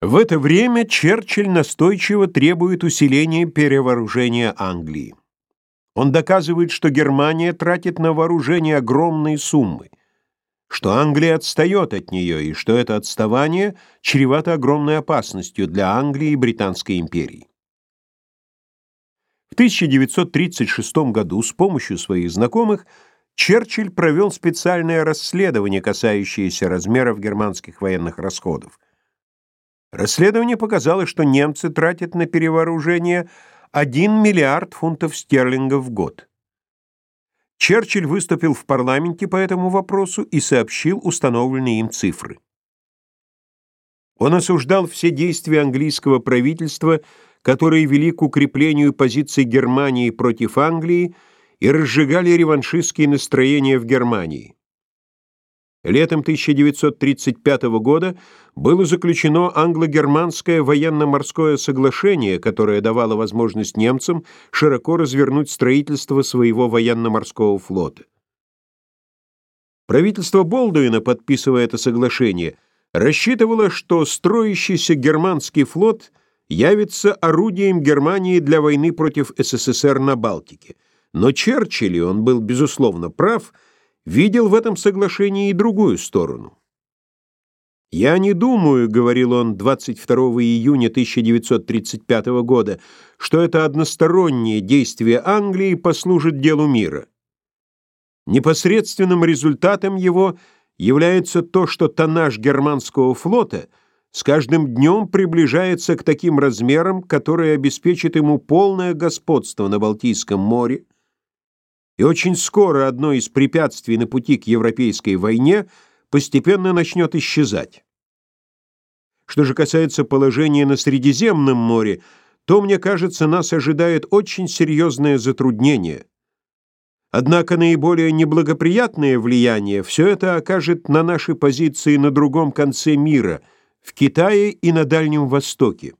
В это время Черчилль настойчиво требует усиления перевооружения Англии. Он доказывает, что Германия тратит на вооружение огромные суммы, что Англия отстает от нее и что это отставание чревато огромной опасностью для Англии и Британской империи. В 1936 году с помощью своих знакомых Черчилль провел специальное расследование, касающееся размеров германских военных расходов. Расследование показало, что немцы тратят на перевооружение 1 миллиард фунтов стерлингов в год. Черчилль выступил в парламенте по этому вопросу и сообщил установленные им цифры. Он осуждал все действия английского правительства, которые вели к укреплению позиций Германии против Англии и разжигали реваншистские настроения в Германии. Летом 1935 года было заключено англо-германское военно-морское соглашение, которое давало возможность немцам широко развернуть строительство своего военно-морского флота. Правительство Болдуина, подписывая это соглашение, рассчитывало, что строящийся германский флот явится орудием Германии для войны против СССР на Балтике. Но Черчилль, он был безусловно прав, видел в этом соглашении и другую сторону. «Я не думаю, — говорил он 22 июня 1935 года, — что это одностороннее действие Англии послужит делу мира. Непосредственным результатом его является то, что тоннаж германского флота с каждым днем приближается к таким размерам, которые обеспечат ему полное господство на Балтийском море, и очень скоро одно из препятствий на пути к европейской войне постепенно начнет исчезать. Что же касается положения на Средиземном море, то, мне кажется, нас ожидает очень серьезное затруднение. Однако наиболее неблагоприятное влияние все это окажет на наши позиции на другом конце мира, в Китае и на Дальнем Востоке.